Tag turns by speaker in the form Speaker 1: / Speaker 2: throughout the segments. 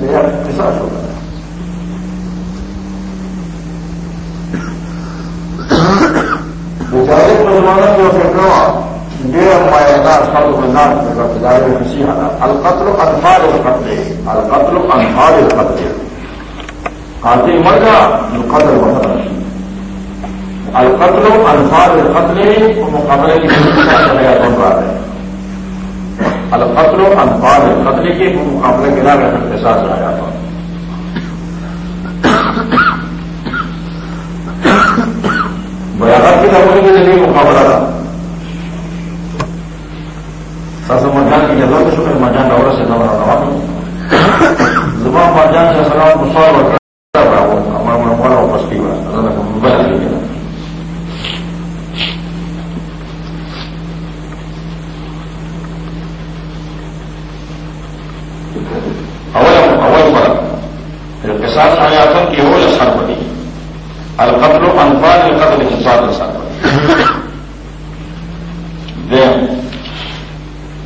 Speaker 1: بے احتساس ہوگا بیچارے مسلمانوں کو فکروا ډېر مایدار خلکو نام کړه دا القتل انفال القتل القتل انفال القتل قاتل مر مرګه نو قتل وکړه القتل انفال القتل په مقابله کې څه څه بیان راغلی القتل انفال القتل کې په مقابله کې راغلی احساس راغلی بیاغت کی دفعہ کے لیے مقابلہ تھا۔ سر مجان کی جگہ ضرورت شکر مجان دورہ سے دورہ رہا زبان مجان سے سلام مسور رہا وہ ہمارا مرمولا واپس کی بات موبائل کی اول اول فرق اقتصاد حیاتوں کی اول اثر پڑی القتل انفال القتل اقتصاد اثر پڑی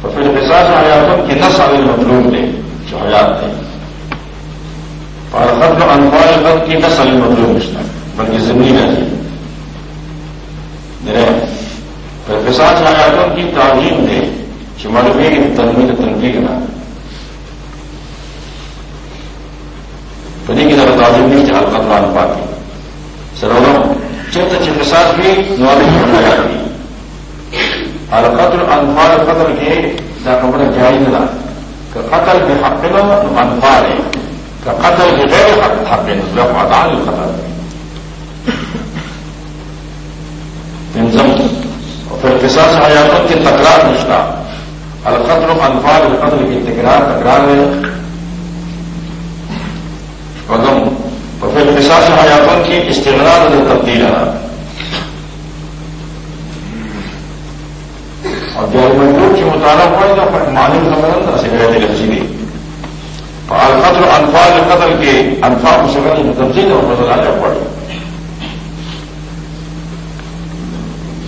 Speaker 1: تو پھر اقتصاد حیاتوں کی نس علی مطلوب دے جو حیات تھے اور قتل انفال القتل کی نس علی مطلوب رشتہ بلکہ زمین ہے پھر اقتصاد حیاتوں کی تعلیم دے جو مربی کی تنمید تنقید نہ پدې کې دا تعظیم نه چې حلقت لاندې پاتې سره چېرته چې قصاص وي نو هغه حیات وي القتل قتل کې دا خبره جایز نه ده که قتل بحق نو انفال که قتل بغیر حق حق نو له عدال القتل تنظم وفي القصاص حياتات کی تکرار نشتا. القتل انفال القتل کی تکرار تکرار ہے. غم پھر احساس حیاتوں کی استغرار میں تبدیل رہا اور جو محبوب کی مطالعہ ہوا تو پھر معلوم سمجھ سے گئے تھے رسی بھی القتل انفاظ قتل کے انفاظ سمجھ میں تبدیل اور بدل آنے پڑی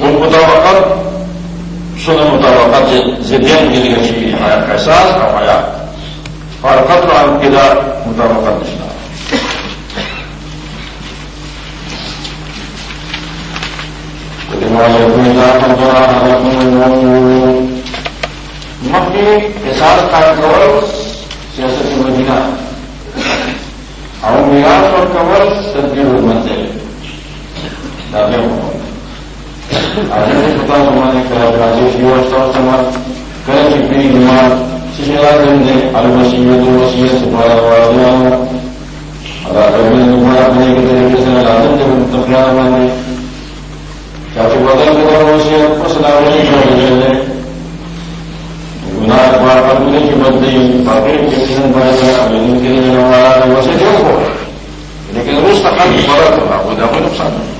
Speaker 1: ان مطابقت سن مطابقت زدین کے لیے اچھی احساس اور حیات اور قتل اور انقدار مطابقت نشنا مکی احساس قائم کور سیاست مدینہ اور میراث اور کور تدبیر حکومت ہے دادے پتا راجیش سماج نماز المسیت وسیعت سپارا اللہ کرنے کے طریقے سے جب تفریح کافی بدل کر وصیت اس ناولی جو ہے گناہ بار بدلنے کی بدلی باقی کے کسن پائے گا لیکن کے لیے ہمارا ویسے جو ہو لیکن اس کا کافی فرق ہوگا وہ زیادہ نقصان ہے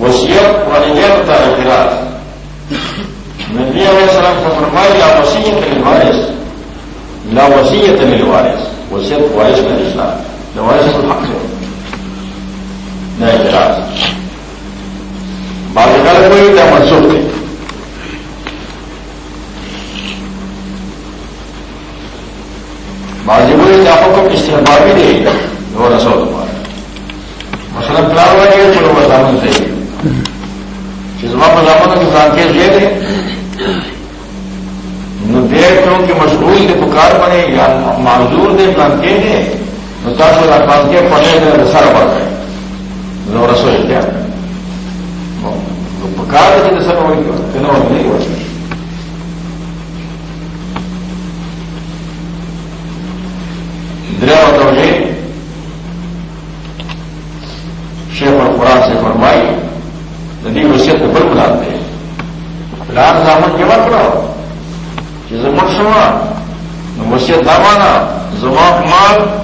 Speaker 1: وصیت والدین تاخیرات نبی علیہ السلام کو فرمایا لا وسیعت للوارث لا وسیعت للوارث وصیت وارث کا رشتہ جواز الحق ہے۔ نہ اعتراض۔ بعض کل کوئی کیا منسوخ تھے بعض کوئی کیا حکم استحباب بھی دے گا وہ رسو تمہارا مثلا پلان ہوا کہ چلو مضامن سے جزما مضامن کے ساتھ کے دے دیں دیر کیوں کہ مشغول کے پکار بنے یا معذور دے پلان کے دیں تاسو دا پانکې پټه ده سره ورته نو رسول کیا نو په کار کې د سره وایي کنه ونه وایي دریا توجہ شیخ القرآن سے فرمائی ندی وصیت بل بلاتے ہیں پلان زامن کے وقت رہو کہ زمن شما وصیت دامانا زما مال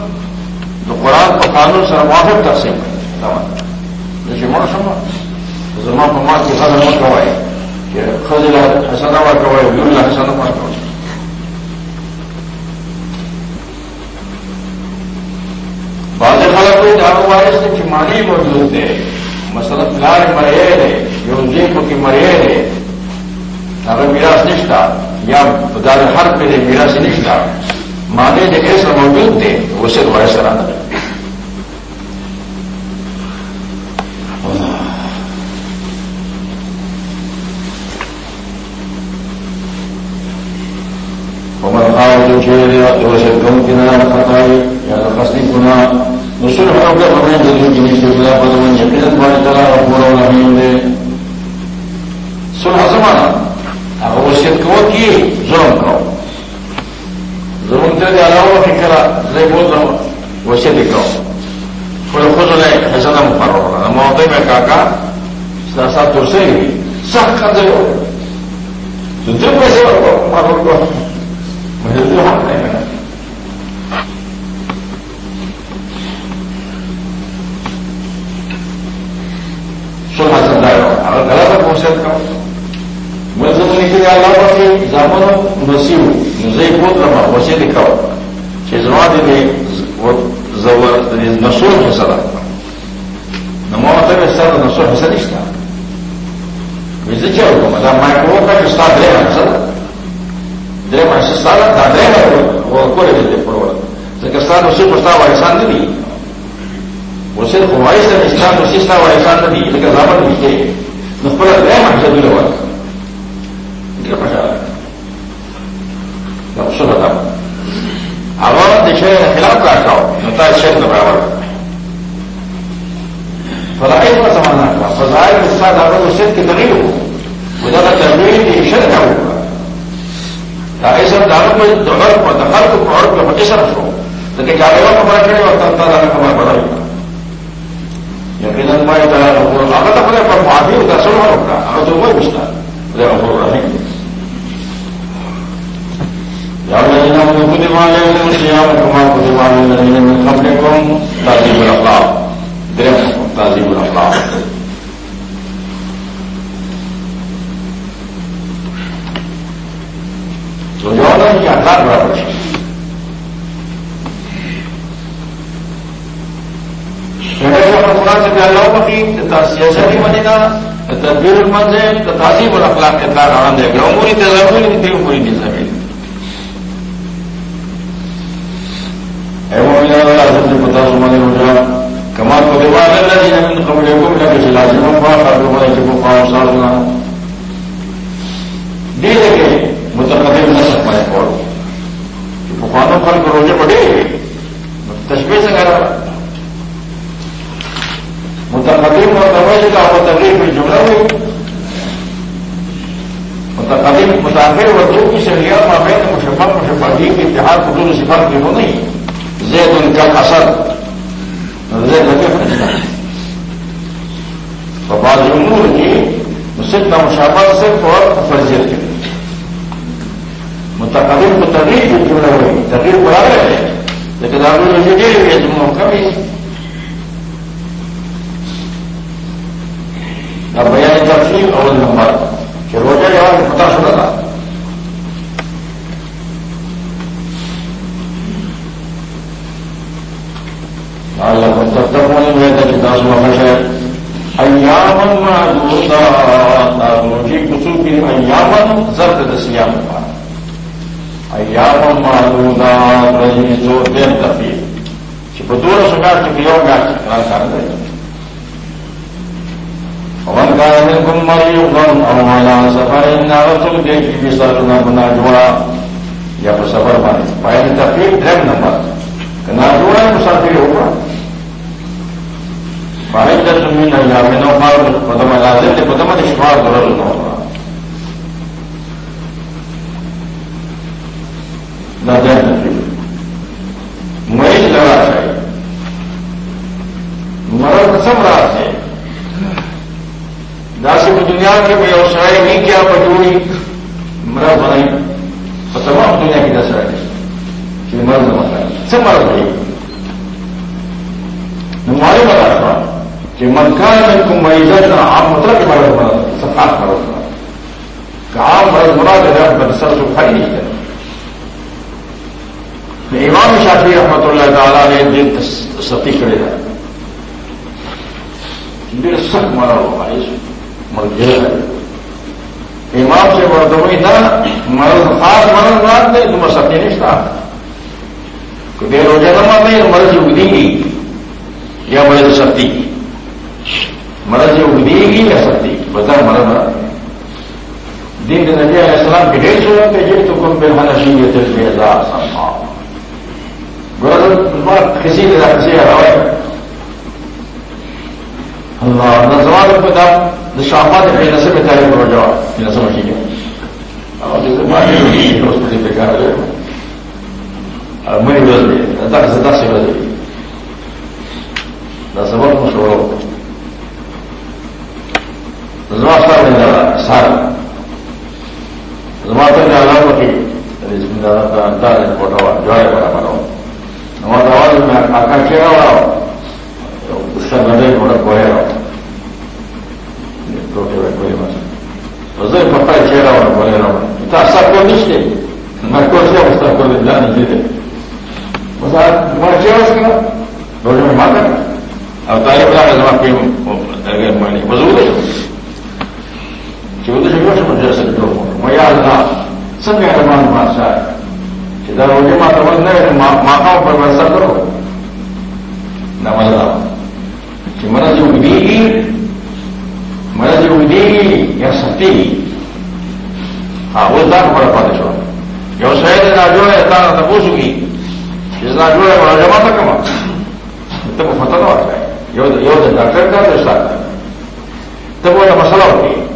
Speaker 1: تو قرآن کو قانون سے موافق تقسیم جیسے مر سما زما کو ماں کی خزر مت کوائے کہ خزل حسن آباد کوائے ویول حسن آباد کوائے بعض خلق کوئی دارو وارث نے کہ مانی موجود ہے۔ مثلا پلار مرے ہے یو جی کو کی مرے ہے۔ اگر میراث نشتا، یا دار ہر پہ میراث نشتا۔ مانے جو ایسا موجود تھے، وہ صرف ویسا نہ جو سے کم کنارا خطائی یا خستی گنا مسلم ہمیں دلی جنس کے خلاف بدمن یقینت چلا اور پورا نہیں سلح زمانہ اب وصیت کو کی ظلم کرو ظلم کے علاوہ فکر نہیں بول رہا ہوں وصیت کرو کوئی خود نے ایسا نہ مقرر ہوگا موقع میں کاکا ساتھ تو سے ہی سخت کر دے تو دل میں سے مارو کو سونا سمجھا اگر غلط پہنچ کا میں تو لکھ دیا اللہ کہ زامن نسیو مجھے بہت رما وسیع لکھا کہ زما دے زور نسور مطلب سر نسور حسن نہیں تھا ویسے کیا ہوگا مطلب میں کو کا کہ ساتھ رہے حسن درې ماشه ستاره دا درې مو کولې دې پرور ځکه ستاسو څه پستا وایسان نه دي. وسه خو وایسه چې ستاسو څه ستا وایسان نه دي ځکه ځامن دي نو خپل درې ماشه دې وایي دې په شاله دا څه ده هغه د شی خلاف راکاو نو تاسو شی نه راوړل فضائل ما سمانا فضائل استاد هغه وسه کې تغیر وو ودا تغیر دې شرک وو اسم دارو کو دغر کو، دخل کو، اور کو اسم شو لیکن جاگے کو خبر کرے اور تب تعالیٰ نے خبر پڑا یقیناً میں اگر تو خدا پر معافی ہوتا سن ہوگا اگر تو وہ پوچھتا خدا غفور رحیم یا الذين آمنوا كتب عليكم الصيام كما كتب على الذين من قبلكم تعظيم الأخلاق درهم تعظيم الأخلاق تو جو ہے ان کے اخلاق ہے سے اللہ پتی تدبیر المنزل تہذیب کے آنند ہے گراموری تجربی نہیں پوری نہیں زمین ایوم پتا سمجھ ہو جا جی لازم کر کو بڑے کو کے متقدم نہ سکتا ہے اور بخانوں پر روزے پڑے تشبے سے کرا متقدم اور توجہ کا وہ تقریب میں جملہ ہوئی متقدم متاثر کی شریعت مشفق مشفقی کے اتحاد حضور صفات کی ہو نہیں زید ان کا اثر زید لگے اور بعض امور کی صرف نہ مشابہ صرف اور فرضیت کے متقابل کو تغیر بھی کیوں نہ ہوئی بڑھا رہے ہیں لیکن آپ نے مجھے دے ہوئی ہے تم کبھی اب بھیا نے تفصیل اور نمبر۔ کہ روزہ جواب پتا سنا تھا اللہ کو تب تک ہونے میں تھا کہ دس ہمیشہ ایامن معدودات کسو کی ایامن زرد دسیام کا ایام معلومات رہی جو دیر تفیع چې په دوه شګار کې یو کار ومن كان منكم مريضا او على سفر ان رسول دې کې سرنا بنا جوړا یا په سفر باندې پای تفیع درم نمبر. کنا جوړا مسافر ہوگا پای د سمین ایامنو قال قدم لازم دې قدم د شفاعت ضرورت نه مریض لڑا مرد سب رات ہے داسی کو دنیا کے ویوسائے نہیں کیا پٹوری مرد بنائی اور تمام دنیا کی دس رہے کہ مرد بنا سب مرد بھائی ہمارے بتا تھا کہ منکان میں کو معیزت کا عام مطلب کہ مرد بنا سب ہاتھ مرد بنا کہ عام مرد بنا دے سر سکھائی نہیں کرے امام شافی رحمت اللہ تعالیٰ نے دل ستی کرے ہیں میرے سخت مارا ہوا ہے مر ہے۔ امام سے بردوئی نہ مرض خاص مرض رات دے تو مسئلہ نشتا کہ بے روزہ نہ میں مرض اگدی یا مرض سختی کی مرض اگدی گی یا سختی بتا مرض رات دین نبی علیہ السلام کے ڈھیر سو کہ جب تو کم بے حنشی یہ دل بے ہزار سمجھا گرد کسی نے کسی ہروائے اللہ نظوان کو دام شامات پہ میں تاریخ ہو جاؤ یہ نسل مچی ہے مری دس سے دس سے دس سبق کو چھوڑو زما میں سارا تو جانا جو ہے بڑا ہمارا آواز میں آکا ہوا اس کا نظر بڑا رہا زه په پای چې راوړم ولې راوړم تاسو مو یا الله څنګه روان ما چې دا روزه ما ته ونه ما ما کوم ورسره کړو نه ولا چې مرزه وګړي مرض اگدی یا سختی ہاں وہ ځان پر پاتې شو یو شاید نه جوړه تا نه تاسو کی چې نه جوړه ولا جما تا کما ته په فتوا نه یو یو د ډاکټر کا د شاته ته وایي مسله وکړي مسئلہ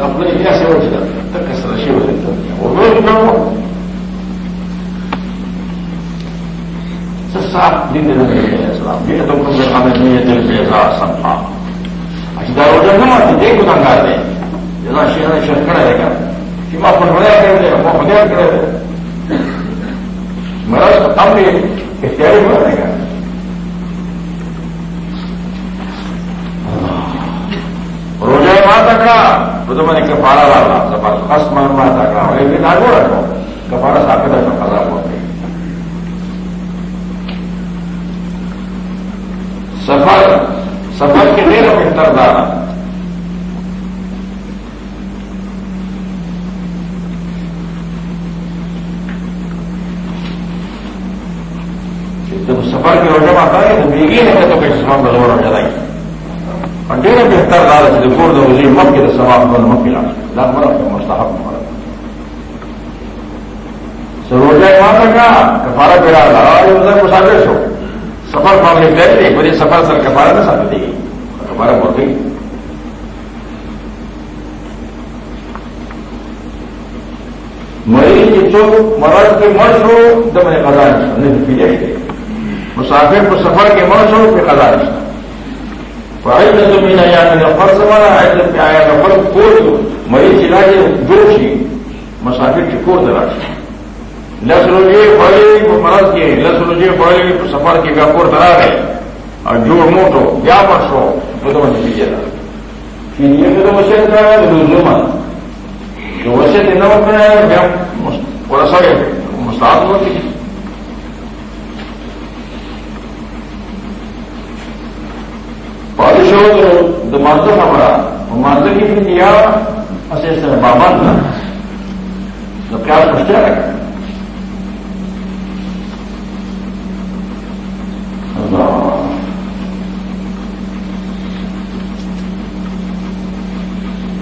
Speaker 1: اپنے کیا سے ہو جاتا تک کس طرح سے ہو جاتا وہ لوگ صاحب دین اسلام یہ تو ہمیں نہیں دل پہ سمجھا اچھا روزہ نہ مت دے کو تنگا دے شہر شہر کھڑا رہے گا کہ میں اپنے بڑے کر دے وہ بڑے کر دے میرا اب بھی اختیاری ہو رہے گا روزہ ماتا کا تو میں نے کفارہ لالا خاص مان ماتا کا اور ایک دن آگے رکھو۔ کفارہ ساکت ہے خزا ہو سفر سفر کے ڈیر بہتر دارا جب سفر کی روزہ آتا ہے، تو بیگی ہے تو کوئی سامان بزور ہو جائے گی اور ڈیر بہتر دار سے پور دو اسی مت کے سواب کو مت ملا لاکھ مرد مستحب مرد روزہ ماتا کا کفارہ پیرا رہا مسافر ہو سفر معاملے کر لے مجھے سفر سر کفارہ نہ ساتھ دے گی ہمارا بہت گئی مریض جو مرض کے مرض ہو تو میں نے خزان نہیں پیے مسافر کو سفر کے مرض ہو پھر خزان پڑھائی میں تو میرا یا میرا فرض ہمارا ہے پہ آیا کا فرق کوئی مریض علاج دو تھی مسافر کی دراز لس جی روزے مرض کے لس روزے سفر کے گپور درا رہے اور جوڑ موٹو کیا پرسو تو تو مجھے دیجیے گا. یہ تو وسیع کر رہا ہے جو وسیع دینا ہوتا ہے تھوڑا سا مستعد ہوتی ہو تو مانسر ہمارا مانسر کی بھی دیا اسے بابا تو کیا سوچا رکھا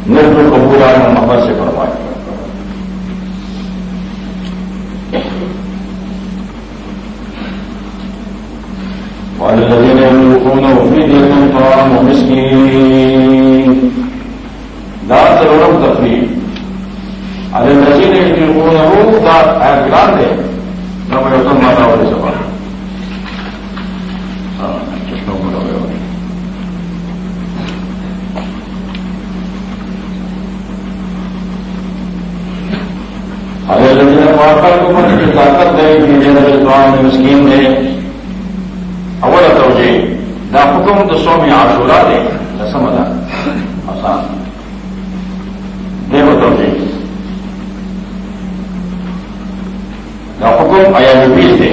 Speaker 1: نظر قبول آئے محبت سے فرمائے والذين يملكون في دينهم طعام مسكين لا ضرورت تفریح ارے الذين يملكونه دا اعلان دے نہ میں تو ماتا والے سوال ہاں چشمہ بولا ہوا ارے الذين واقع کو من کی طاقت دے کہ جنرل طعام مسکین دے اول توجه دا حکم د سوم عاشورا دی لسم ده آسان دیو توجه دا حکم آیا بیس دی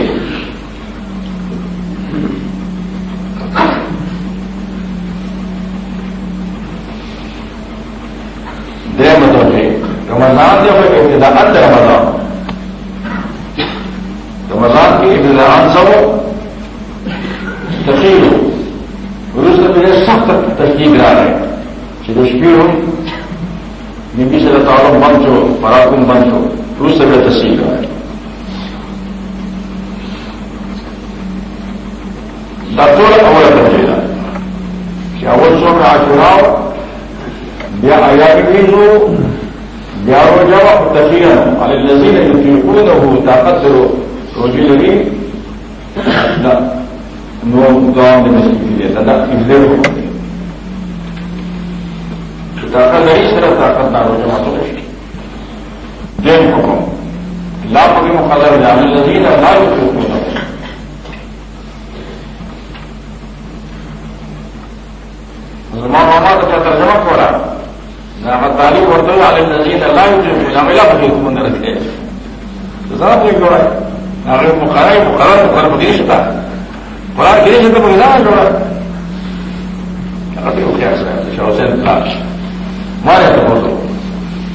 Speaker 1: دیو توجه رمضان دی ہوئے ابتداء رمضان رمضان کی ابتداء سو تقیل روس میرے سخت تصدیق رہا ہے کہ دشکیر ہوں نبی سے تعلق بند ہو پراکم بند ہو روس سے میرے تصدیق رہا ہے ڈاکٹر اول درجے گا کہ اول سو میں آج چناؤ بیا آیا بھی ہو بیا ہو جاؤ تقیرن علی نظیر جو کہ خود ہو طاقت سے روزی لگی نو گاؤں میں مسجد کی دادا کلے ہو طاقت نہیں صرف طاقت نہ ہو جمع دین حکم لاپ کے مقدر جامع لذیذ اللہ کے حکم مسلمان ماما کا ترجمہ ہو رہا نہ تعلیم ہوتے عالم نظیر اللہ جو جامعہ حکم رکھے تو ذرا کیوں ہے اگر مقرر مقرر مقرر مدیش تھا قرآن گری تو کوئی نہ جوڑا کیا حسین کلاش مارے تو بولو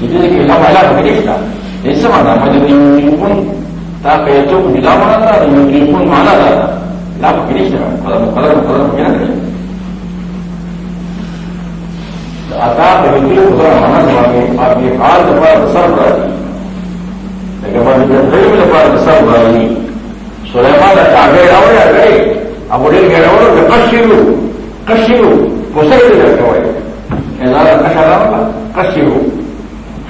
Speaker 1: یہ کہ ہم اللہ تھا اس مانا مجھے یوکن تاکہ تو بلا مانا تھا یوکن مانا تھا لاپ گریش تھا قدم قدم قدم کیا نہیں آتا یوکن خدا مانا تھا آپ کے حال دفعہ سر بڑا دی لیکن مجھے سلیمان کا یا گئے اب ڈیل کشیرو کشیرو کوسے دل کشا رہا کشیرو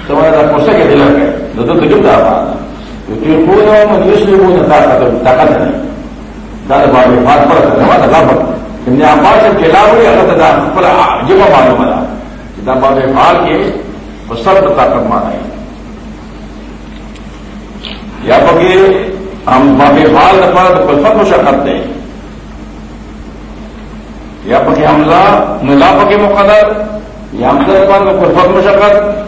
Speaker 1: کوسے کے دل کے تو تھا میں وہ طاقت نہیں دادا باب بات پر نے آپ سے کھیلا ہوئی اگر پر جب معلوم ملا دا باب فال کے وہ سب طاقت مانا ہے۔ یا پکے ہم باب فال پر مشقت دیں۔ یا پکی حملہ نلا پکی مقدر، یا حمزہ پر قرفت مشقت۔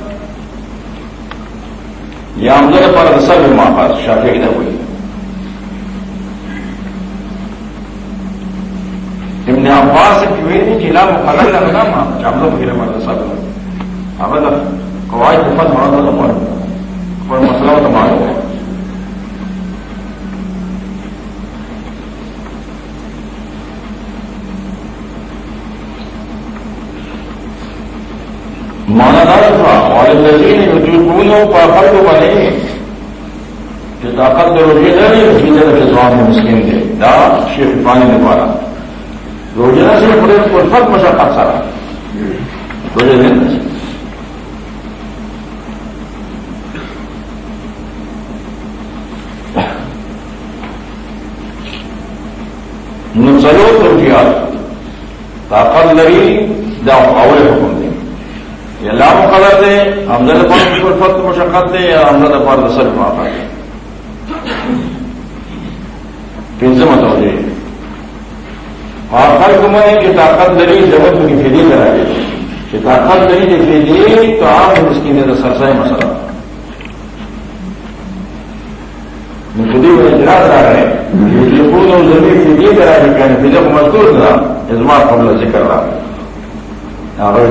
Speaker 1: یا حمزہ پر رسل ماقات شافی نہ ہوئی۔ ابن عباس سے کیوئی نہیں جلا مقدر لگنا ماں چاملو پھر ہمارا رسل اب قواعد حفظ مراد اللہ کوئی مسئلہ تو معلوم ہے اور لذیذ جو کا فرق بنے جو طاقت روزیدہ نہیں روزیدہ کے زبان میں دے دا شیخ پانی نے پارا روزیدہ سے بڑے کو فرق مشقت سارا روزے دن نسلو روزیات طاقت لری دا اول حکم۔ یعنی دے یا لا مقدر دے حمزہ پار فرفت مشقت دے یا حمزہ پار دسل معافا دے پنجم متو دے اور فرق میں کہ طاقت دری ضرورت کی فیدی کرا دے۔ کہ طاقت دری کی فیدی تو آپ اس کی نے سرسائی مسئلہ۔ خودی میں اجلاس آ رہے ہیں خود اور زمین فیدی کرا دے، کہ فیدی کو مزدور تھا ازما قبل ذکر رہا۔ اگر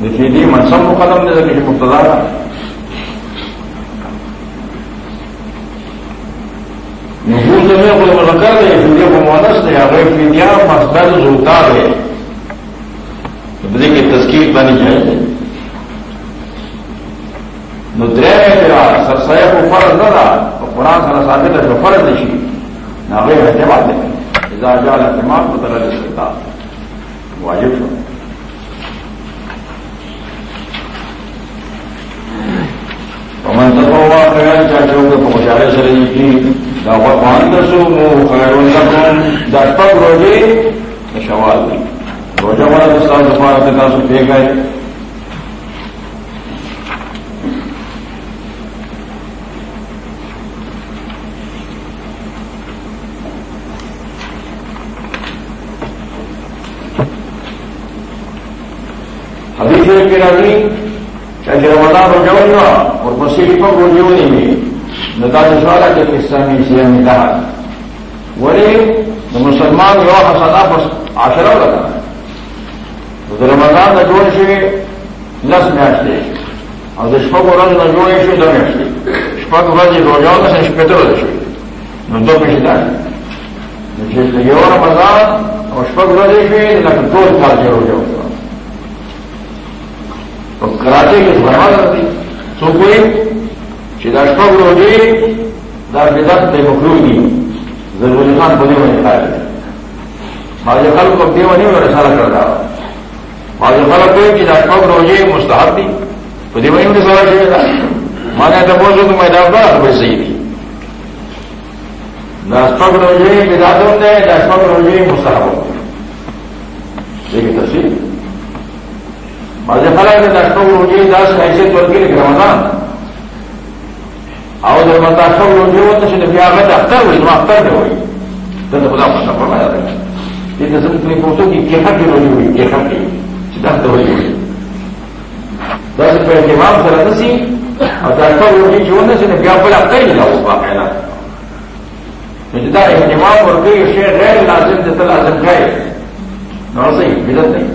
Speaker 1: جانتے دیکھیے جی منصب مقدم دے سکے مبتدا نفوس میں کوئی مذکر دے کو مونس دے اگر فیدیا مسجد زوتا بدے کی تذکیر بنی جائے۔ ندرے میں تیرا، سر سیب کو فرض نہ تو قرآن سر ثابت ہے فرض نہیں نہ اذا کو طرح واجب ومن چاچو کو پہنچائے سر کی۔ دا وقان تصوموا خير لكم دا تک روزے، شوال دی روزہ والا دستان دفاع تاسو پہ گئے حدیث کے راضی رمضان ہو جاؤں گا اور کو جو نہیں ہے نتاج سوارا کے قصہ میں اسے ہم نے کہا وہی مسلمان جو حسنا بس آشرا لگا تو رمضان نہ جوڑ سے لس میچ دے اور دشپک رنگ نہ جوڑے سے دو میچ دے شپک رنگ روزانہ سے شپتر دے نو دو پیش دار یہ رمضان اور شپک رنگ سے نہ دو سال کے روزہ کراچے کے بڑھا کرتی سو کوئی شداشپا روزی دار بدت بے مخلوق کی ضروری خان بنے ہوئے کھائے ماضی خل کو دیو نہیں اور سارا کر رہا ماضی خل کوئی شداشپا روزی مستحب تھی تو دیو نہیں سارا چاہیے تھا۔ مانے تو بول تو میں ڈال رہا تو صحیح تھی۔ داشپک روزی بدات ہوتے ہیں داشپک روزی مستحب ہوتے لیکن تصویر مجھے خلا کہ دشٹوں روزی دس ایسے اور جب میں دشٹوں روزی ہو تو صرف میں اختر ہوئی؟ تو اختر میں ہوئی۔ تو خدا کو سفر میں یہ تو صرف پوچھو کہ کیسا کی روزی ہوئی، کیسا کی سدھارت ہوئی ہوئی۔ دس روپئے کے بعد سر سی اور دشٹوں روزی جو ہے صرف پر اختر ہی جاؤ باقاعدہ جدا اہتمام اور کوئی شہر غیر لازم جتنا لازم گئے نہ صحیح بدت نہیں نظر خاطی کر سکے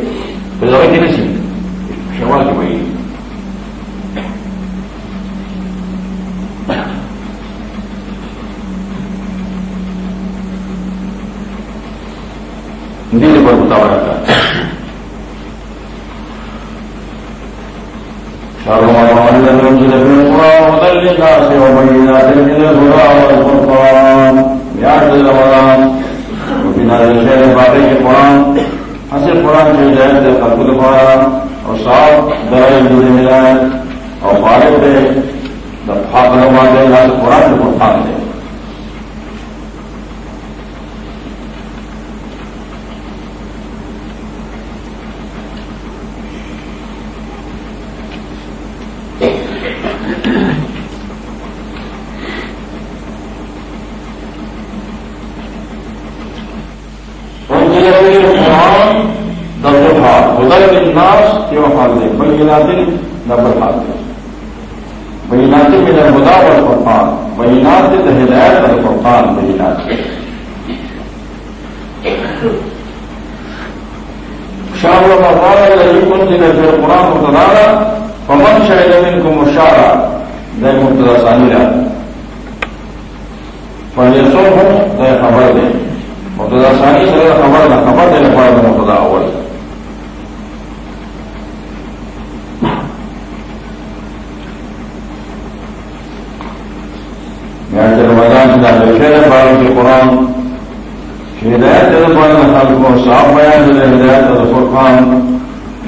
Speaker 1: پڑا پائے اور پھر کب ہوگی Pero hoy tiene sí. شمال انزل في القرآن هدى للناس وبينات من الهدى والفرقان يعجل رمضان وفي هذا الشيء باقي القرآن حسن قرآن جو ہدایت ہے خلق پایا اور صاف درائے جڑے ہدایت اور بارے پہ حق نما دے گا سے قرآن کو فرقان دے دن نمبر بات ہے۔ مہینات میں نرمدا اور فرقان مہینات سے ہدایت اور فرقان مہینات شاہ کن سے نظر قرآن متدارا پمن شاہد امین کو مشارہ نئے مبتدا ثانیہ فیسوں ہوں نئے خبر دیں۔ مبتدا ثانی سے خبر نہ خبر دینے پڑا مبتدا اول ہدایت باروں کے قرآن ہدایت پڑھنے خالق کو صاف بیان دے ہدایت فرقان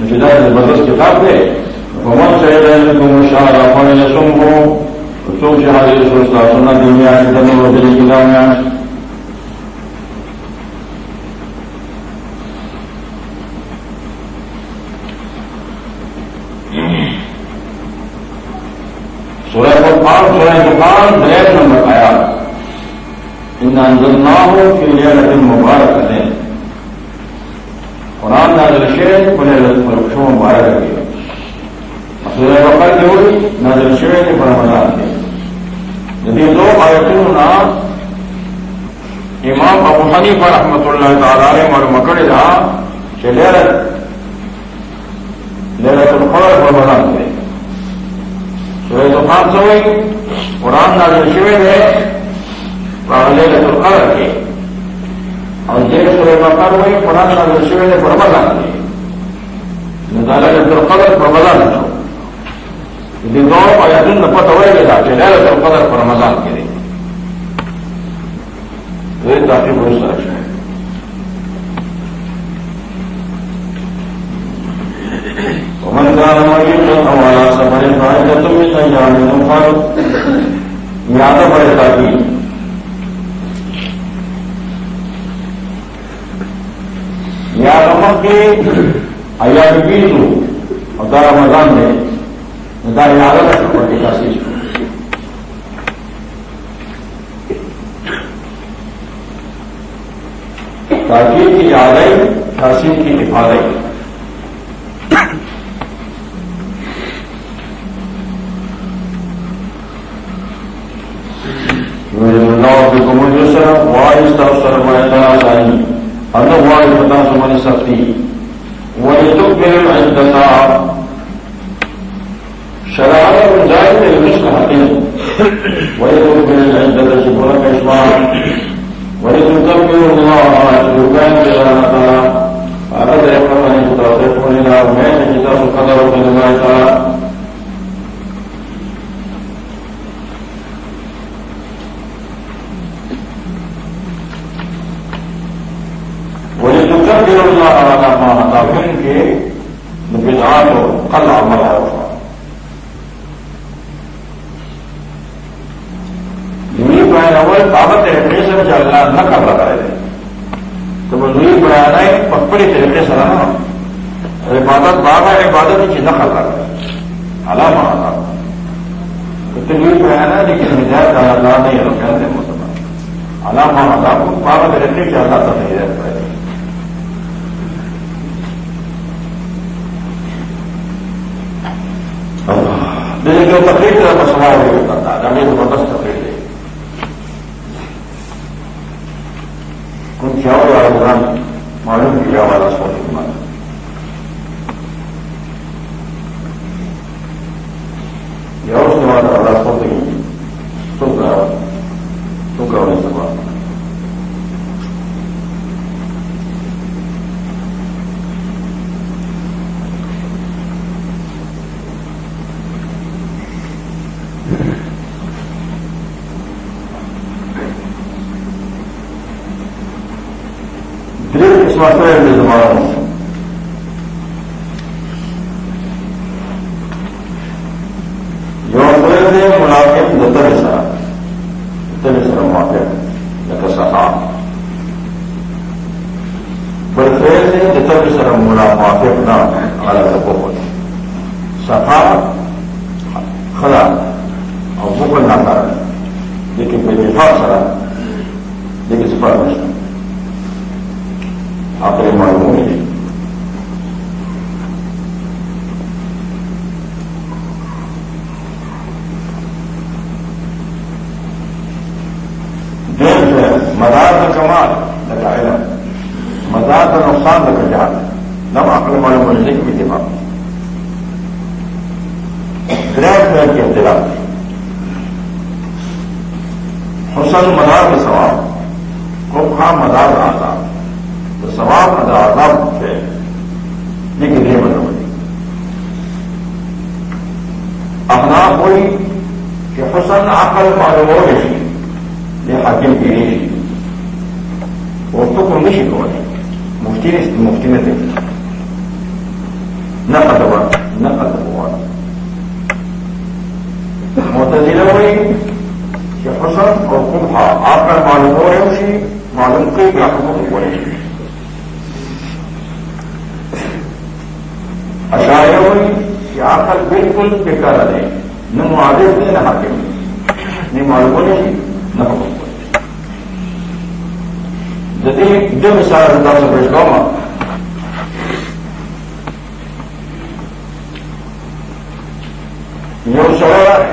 Speaker 1: ہدایت زبردست کتاب دے محمد شہید کو مشاہد اپنے سم کو تم شہاد سوچتا سنا دنیا کتنے وہ دلی کتاب میں سورہ فرقان سورہ فرقان ڈریس نمبر آیا ان نہ ہو کہ یہ رقم مبارک کریں قرآن نازل شیر بنے رقم مبارک رکھے سورہ بکر کی ہوئی نظر شوے کے پر رمضان کے یدی دو آیتوں نا امام ابو حنیفہ رحمۃ اللہ تعالی علیہ اور مکڑ رہا کہ لیرت لیرت القدر پر رمضان کے سورہ دکان سے ہوئی قرآن نازل شوے ہے لیرت القدر کے اور جیل سورہ پر رمضان کے نظر القدر پر رمضان کے دو دن پتہ ہوئے گا کہ القدر کے دیں یہ کافی بہت سرکش ہے ومن كان مريضا او على سفر فعدة من ايام اخر یاد پڑے تاکہ یا رمک کے ایام بیسو اور دار رمضان میں دار یاد رکھنا پڑے گا تاکیر کی یادیں تاثیر کی حفاظت۔ وائس سر ہر وائس بتا سمجھ سکتی وہی تو پھر دسا شرارت جائے تھے اس کا حقیق وہی تو پھر دس بولا پیشوا ولتكبروا الله شكرا جلالا هذا يقول أن يتصفون إلى أمين كتاب القدر من الله تعالى ولتكبروا الله على ما هداكم في بدعات قلع مرة اول طریقے سے جو اللہ نہ کر رہا ہے تو وہ نئی بیان ہے پکڑی طریقے سے نا عبادت بابا عبادت کی نہ کر رہا ہے علامہ آتا تو نئی بیان لیکن ہدایت اللہ نہیں ہے کہتے مسلمان علامہ آتا کو بابا طریقے کی اللہ تک ہدایت کرے لیکن جو تکلیف کا سوال ہوتا تھا جب زبردست تقریر ہے۔ کیا ہوا معلوم کیا والا سوال مانا یا اس کے بعد والا سوچ تو کرنے سے بات مسئلے میں زبان جو مسئلے سے منافق نتر سرا نتر سرا موافق نتر سہا برفے سے نتر سرا منا موافق نہ الگ بہت سفا خلا اور بکل نہ کر لیکن بے دفاع سرا لیکن سفر نہیں اپنے معلوم ہے مدار کا کمال لگا علم مدار کا نقصان لگا جان نہ اپنے معلوم ہونے کی بھی دماغ گرہ فہر کی اطلاع حسن مدار کے سوال کو خام مدار آتا تو سواب ادا آزاد ہے لیکن یہ بنا بنی اپنا کوئی کہ حسن عقل معلوم ہو گئی یہ حاکم کی نہیں جی۔ وہ تو کو نہیں ہو رہی مفتی نے مفتی میں دیکھا۔ نہ ادب نہ ادب ہوا متضر ہوئی کہ حسن اور کمبھا آپ کا معلوم ہو رہے اسی معلوم کئی گراہکوں کو بڑے اشاعر ہوئی کہ آخر بالکل بےکار رہے نہ معادل تھے نہ حاکم۔ نہیں معلوم نہیں نہ حکم جدید جو مثال اللہ سے پیش گاؤں یو سره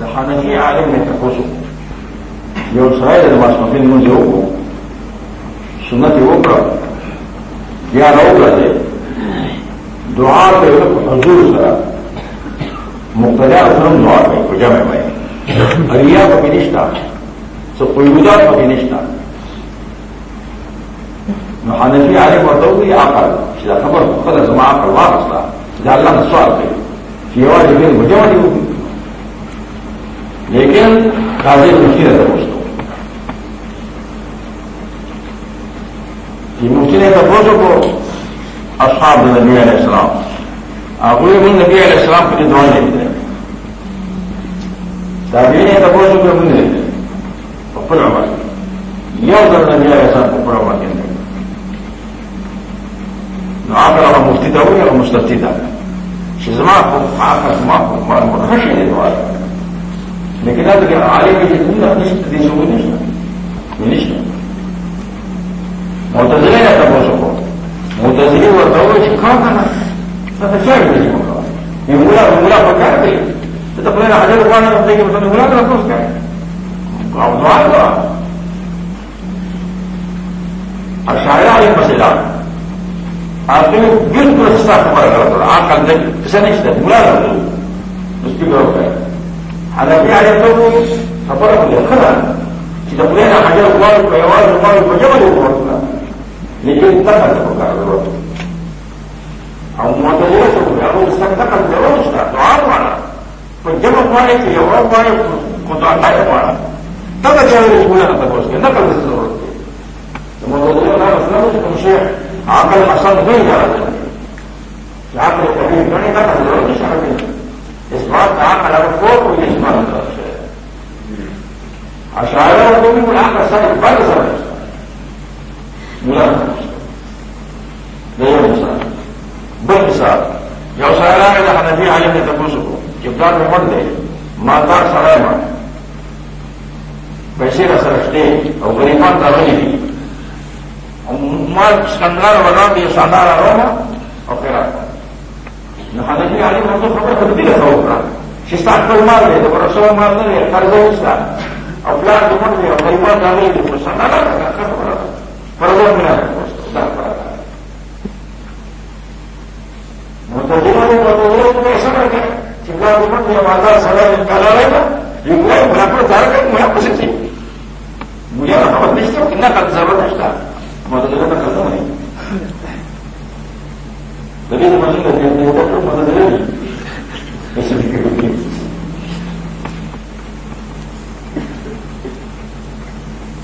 Speaker 1: د حنفي عالم نه تاسو یو سره د ماسپخین مونږ یو سنت یو کړ یا راوګرځي دعا ته حضور سره مقتدا سره دعا کوي په جمع باندې اریا په نشتا څه قیودات په نشتا نو حنفي عالم ورته وی عقل چې دا خبر خپل زما عقل واغستا دا الله سوال کوي چې یوازې به مجمع دی لیکن قاضي مشکل ده پوښتنه چې مشکل ته پوښتنه کو اصحاب النبي عليه السلام. هغه من نبی علیہ السلام په دعا نه دي دا دې ته پوښتنه کوي موږ نه په خپل عمر یو نبی علیہ السلام په خپل عمر کې نو هغه مفتي ته وایي او مستفتي ده چې زما په عقل زما په مال مرخص دي دعا لیکن اب کہ عالم کی جتنا دیشوں کو نشتا نشتا متضرے نہ تب ہو سکو متضری اور دو کھا کھانا یہ ملا ملا پکا گئی تو پہلے ہزار روپئے ہوتے کہ مطلب ملا کر اس کا دعا دعا اور شاعر عالم مسئلہ آپ نے بالکل سخت خبر کرا آپ کا اندر کسے نہیں ملا کر دو اس کی گروپ ہے حنفي عليه الصوت فطرق الإخرى إذا قلنا حاجة الله ويوال الله وجبل الرسول لكي انتقل فكر الرسول أو معتزلة يقول استنتقل الرسول دعاء معنا فجمع الله في يوال الله قطع الله معنا تبقى جاهل يقول أنا تقول نقل الرسول المعتزلة لا مسلم يكون شيء عقل أصلا غير هذا العقل الكبير يعني نقل الرسول اسمات عقل فوق والاسمات عشان يقول من احد سنه بعد سنه ملازم ده يوم مثال بل مثال یو سره د حنفي عالم ته تاسو کو چې پلان عمر دی ما تا سره ما پیسې را سره شته او غریبان ته غلي دي او ما څنګه ورته دي ساندار روما او خیرات نو حنفي عالم موضوع خبره ته دې ته وکړه چې ستاسو خپل مال قرض وستا او پلان دې غریبان راغلي دي په سره نه خبره پرځو نه دا متجربه متجربه په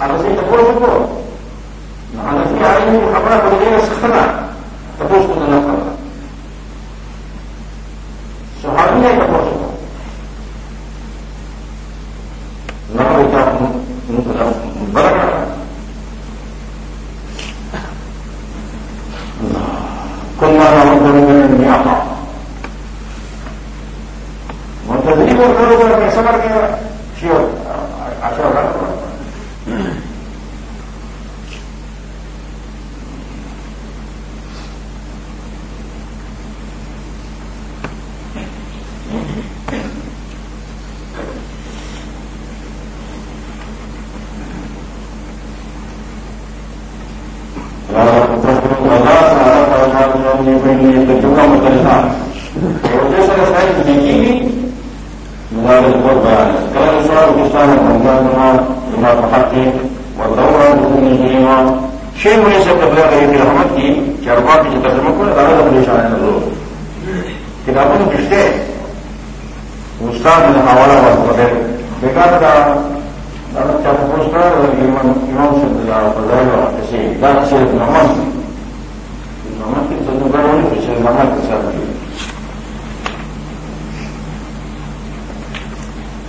Speaker 1: على زي تقول تقول على في سخنا تقول كنا نقرأ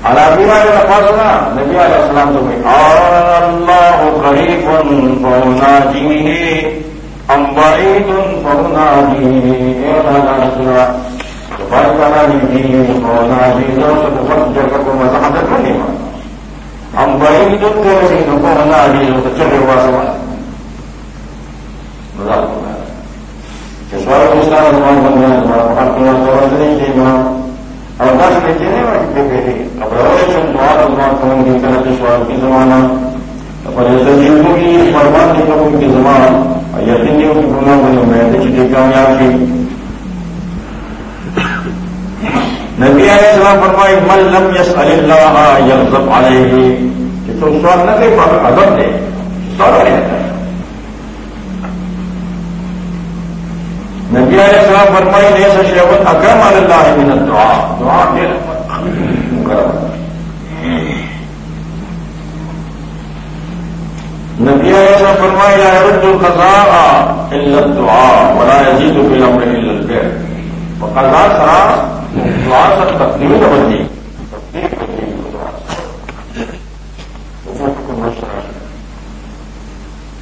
Speaker 1: عربی والے لفظ نا نبی علیہ السلام تو اللہ قریب فونا جی ام بعید فونا جی تو فرق جی فونا جی تو فرق جگہ کو مزاح کرنے ہم بعید تیرے فونا جی تو چلے ہوا سوال مزاح کرنا سوال اس کا نماز بن گیا حق میں سوال نہیں چاہیے نہیں بچتے بیٹے اب روشن دعا دعا کروں گی طرح سے کی زمانہ پر ایسے کی فرمان کی کروں کی زمان اور یقینیوں کی گنا بنی میں چھٹی کامیاب کی نبی علیہ السلام فرمائی من لم یس اللہ یغضب علیہ کہ تو سوال نہ کرے، پر ادب دے، سوال رہتا نبی علیہ السلام فرمائی نہیں سچ شیوت اکرم اللہ من الدعا دعا نبی علیہ السلام فرمائی، لا يرد القضاء الا الدعاء ولا يزيد في الامر الا البر وقضاء سرا دعا سر تقدیم بندی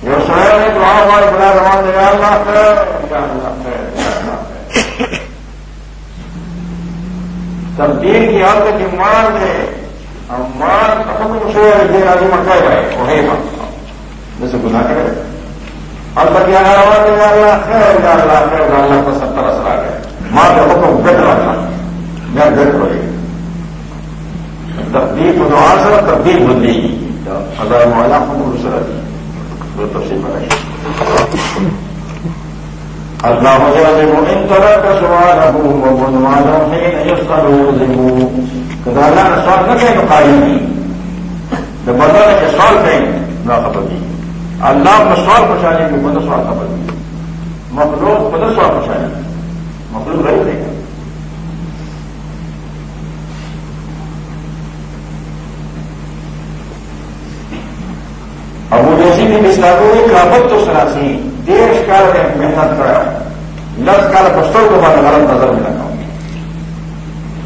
Speaker 1: جو سویا نے دعا ہمارے بڑا روان دیا اللہ خیر اللہ خیر تبدیل کی حد کی مار ہے مار ختم سے دیر آدمی مکا ہے وہ ہے جیسے گناہ کرے۔ اب تک یہ اللہ خیر اللہ خیر اللہ کا ستر اثر آ گئے۔ ماں کا حکم گٹ رکھا میں گٹ رہے تبدیل کو جو آسر تبدیل بدلی ہزار مولا حکم سر تفصیل اللہ يعلم إن ترك اللہ نے سوال نہ کہیں قائم جب سوال کہیں نہ خبر دی۔ اللہ کو سوال پہنچانے کی بندہ سوال خبر دی مخلوق بندہ سوال پہنچانے مخلوق رہی دے گا ابو جیسی بھی مسلاقوں کی کابت تو سراسی دیش کال میں محنت کرا۔ لس کال پستوں کو بعد غلط نظر میں رکھا۔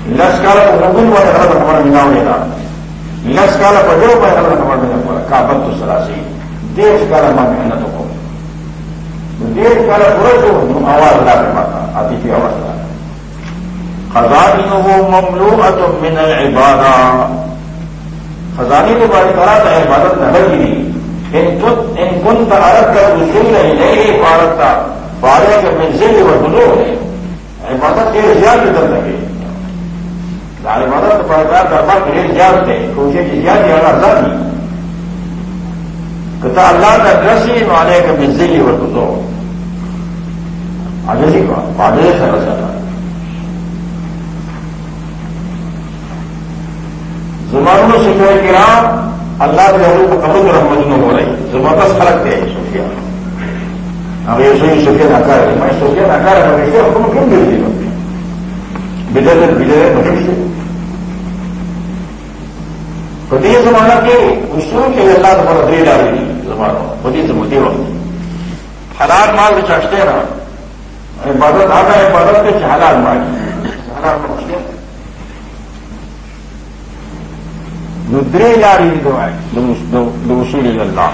Speaker 1: لس کال کو مغل والے غلط خبر ملا ہوئے گا لس کال پجو پر غلط خبر میں رکھا کابت تو سراسی دیش کال میں محنت کو دیش کال پورے جو آواز لا کر پاتا آتی تھی آواز لا۔ خزانی وہ مملو من عبادہ خزانی تو بڑی طرح تھا عبادت نہ لگی ان كنت اردت الوصول اليه فاردت فعليك بالذل والبلوغ عبادت ډېر زیات درته کوي د عبادت په کار دربار کې ډېر زیات دی کوشش چې زیات دی هغه ځان دي کته الله ته درسي نو عليك بالذل والبلوغ عجزي کو عجزي سره سره زمانوں سے کرام اللہ کے حضور کو قبول رحمت نہ ہو رہی زبردست فرق دے سوفیا اب یہ سوئی سوفیا ناکار ہے۔ میں سوفیا ناکار ہے، میں حکم کیوں مل دی بجر بجر بجر سے خودی زمانہ کے اصول کے اللہ تمہارا دے ڈالی زمانہ خودی سے مدی وقت۔ حلال مال بھی چاہتے نا۔ عبادت آتا ہے عبادت کے حلال مال۔ حلال مال۔ ندرے لاری دعائیں دوسری اللہ۔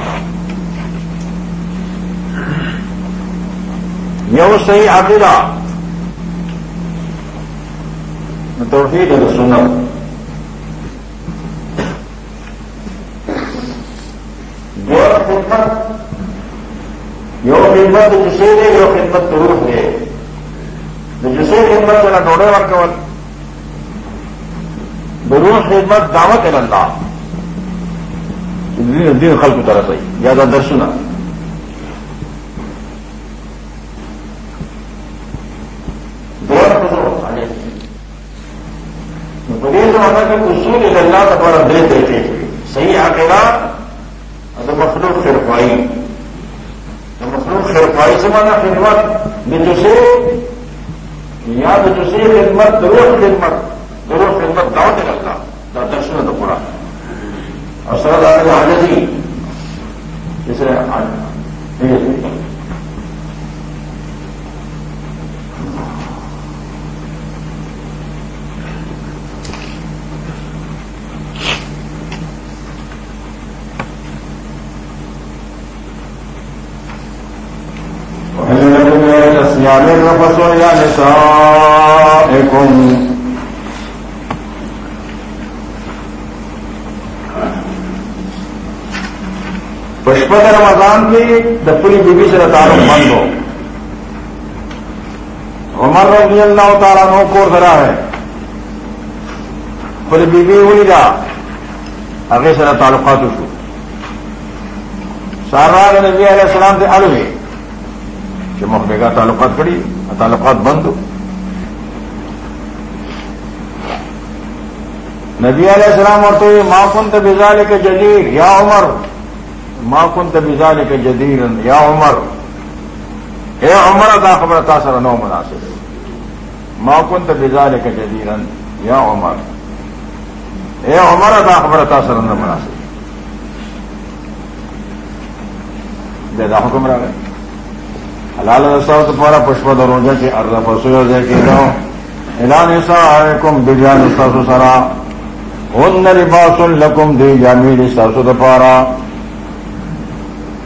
Speaker 1: یو صحیح عقیدہ۔ توحید سنت۔ جو خدمت، یو خدمت جسے دے، یو خدمت روح دے۔ جسے خدمت ذرا ڈوڑے ورکول بروح خدمت دعوت اللہ دین خلق طرف آئی یاد درسنا اصول اللہ تمہارا دل دیتے صحیح آکےلا تو مخلوق خرفائی۔ مخلوق خرفائی سے مانا خدمت۔ بجسے یا بجسے خدمت درو خدمت۔ درو خدمت دعوت اللہ درشن تو پورا اور سر آنے کو آنے پسو یا نسائکم پشپت رمضان کی دپلی بیوی سے تعلق بند ہو عمر رضی اللہ تعالیٰ نو کو ذرا ہے پوری بیوی ہوئی جا آگے سے تعلقات شو سارا نبی علیہ السلام سے الوے کہ محبے کا تعلقات کڑی تعلقات بند ہو نبی علیہ السلام اور تو یہ ماں کن بزال کے جدید یا عمر ماں کن بزال کے جدید یا عمر. اے عمر ادا خبر تھا سر نو مناسب ماں کن بزال کے جدید یا عمر. اے عمر ادا خبر تھا سر نو مناسب بے دا حکم رہا گئے. حلال رسا تو پورا پشپ دروجہ کی اردا پسو دے کے دو. اعلان ایسا آئے کم بریان ساسو سرا. ہن لباس لکم دی جامی ساسو دپارا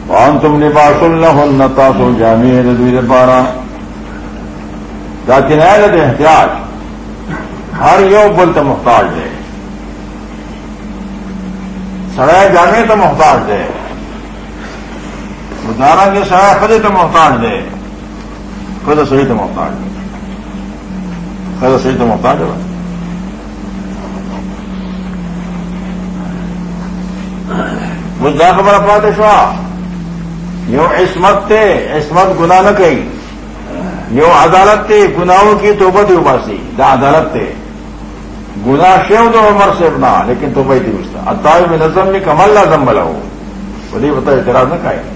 Speaker 1: وان تم لباس لہن تاسو جامی ردوی دپارا جاتی نیل دے احتیاط ہر یو بل تو محتاج دے سڑے جانے تو محتاج دے دارا کے سایہ خود تو محتاج دے خود صحیح تو محتاج دے خود صحیح تو محتاج ہے. مجھا خبر پاتے شوا یوں عصمت تے، عصمت گنا نہ کہی یوں عدالت تے، گناہوں کی توبت اباسی دا عدالت تے۔ گنا شیو تو عمر سے اپنا لیکن تو بھائی تھی اس کا میں نظم نے کمل لازم بلا ہو بڑی بتا اعتراض نہ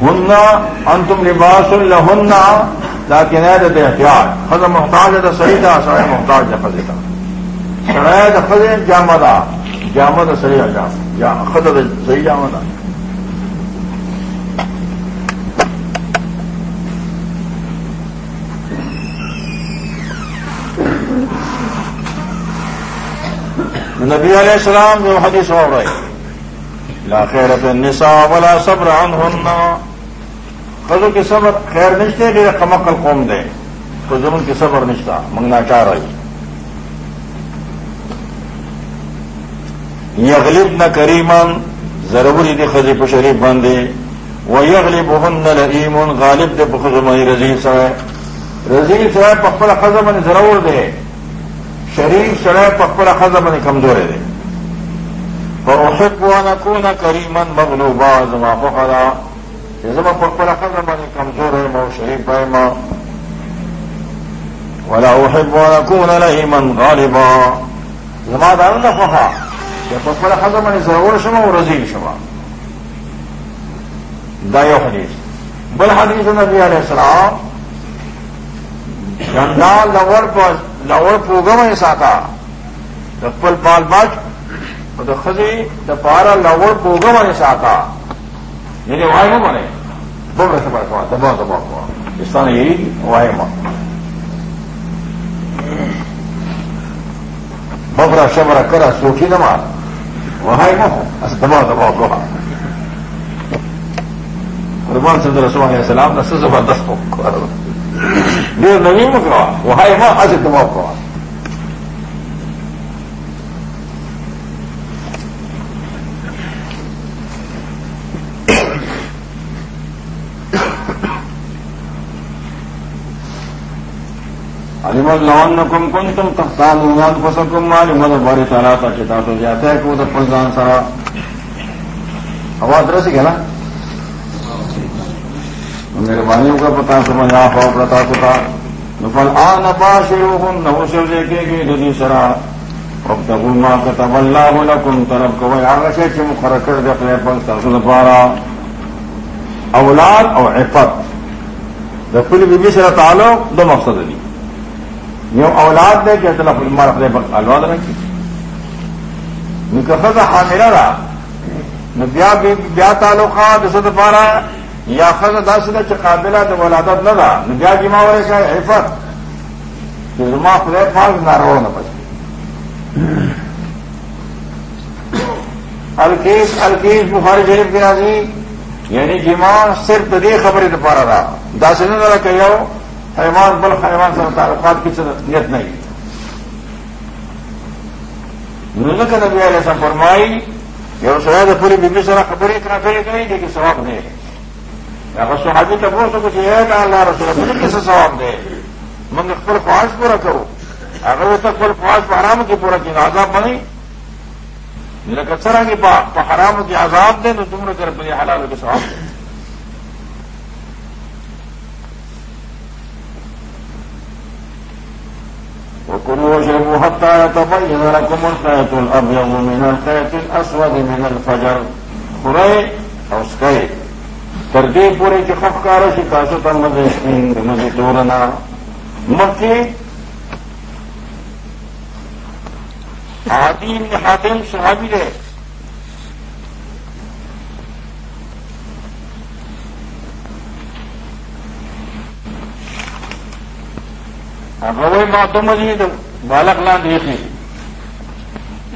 Speaker 1: کہیں انتم لباس لہن لیکن احتیاط۔ خز محتاج ہے تو صحیح تھا سڑے محتاج ہے خزے کا سڑے تو خزے جامدا جامد صحیح جام خز صحیح جامدا نبی علیہ السلام جو حدیث ہو رہے لا خیرت النساء ولا صبر عنهن خزو کی صبر خیر نشتے کہ کمکل قوم دے. تو زمن کی صبر نشتا منگنا چاہ رہی. یغلب نہ کریمن ضروری دے خزی پہ شریف بندے وہ یغلب ہن لئیمن غالب دے پخزمنی رضی سرائے رضی سرائے پکڑ خزمنی ضرور دے. شریف سرائے پکڑ خزمنی کمزورے دے. اور احب وانا کونا کریمن مغلوبا زما فخرا. زما پکڑ خزمنی کمزور ہے مو شریف ہے ماں ولا احب وانا کونا لئیمن غالبا. زما دار نہ فخا کہ پکڑ خزمنی ضرور شما و رضی شما دایو حدیث. بل حدیث نبی علیہ السلام. جنڈا لور پر لور پوگم ساتا دپل پال بچ تو خزی دپارا لور پوگم ساتا یعنی وائم بنے۔ بول رہے پڑتا دبا دبا ہوا اس طرح یہی وائم ببرا شبرا کرا سوکھی نہ مار وہاں دبا دبا کو قربان صدر رسول علیہ السلام نے زبردست ډېر نوی مو کوه وهای ما هڅه ته مو کوه علم الله انكم كنتم تختانون انفسكم معلوم ده باري تعالی ته چې تاسو زیاته کو د خپل ځان سره اواز درسي کنه مہربانیوں کا پتا سمجھ آپ اور پتا سکا نفل آ نپا شروع ہوں نو سے دیکھے گی دلی سرا۔ اب تک ماں کا تب اللہ ہونا کن طرف کو آگے سے چم خرکر دیکھنے پر ترسل پارا اولاد اور عفت۔ رفیل بی بی سے تعلق، دو مقصد دی یوں اولاد دے کہ اطلاع فلم رکھنے پر اولاد رکھی نکفت حاملہ رہا بیا بیا تعلقات دسد پارا، یا خز داس نے قابلہ تو ولادت نہ رہا نجا جما والے کا حفت کہ زما خدای پاک نارو نہ بچ الکیس الکیس بخاری شریف کے راضی یعنی جمع صرف دے خبریں تو رہا دس نے ذرا کہ حیوان بل حیوان سے تعلقات کی نیت نہیں۔ نبی علیہ السلام فرمائی یہ سواد پوری بیبی سر خبریں اتنا کری گئی لیکن ثواب نہیں اگر سہاجی تب سے کچھ یہ ہے کہ اللہ رسول مجھے کیسے ثواب دے۔ منگ پل خواہش پورا کرو۔ اگر وہ تک پل خواہش حرام کی پورا کی آزاد بنی میرا کچرا کی حرام کی آزاد دے، تو تم نے کر پہ حلال کے ثواب دے۔ وكلوا واشربوا حتى يتبين لكم الخيط الابيض من الخيط الاسود من الفجر. خري اور سكي کے تردی پورے کی خفکار شکاسو تر مزے مزے ٹورنا مکی عادی حاتم صحابی رہے باتوں مزید بالک نہ دیکھیں۔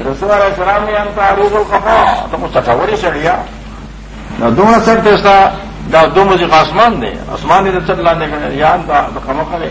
Speaker 1: رسول علیہ السلام نے ہم کا عروج الخفا، تو مجھ تصور ہی چڑھیا نہ دوں سر تیسرا دا دو مجھے آسمان دے۔ آسمان ہی چل لانے کا یا کم کرے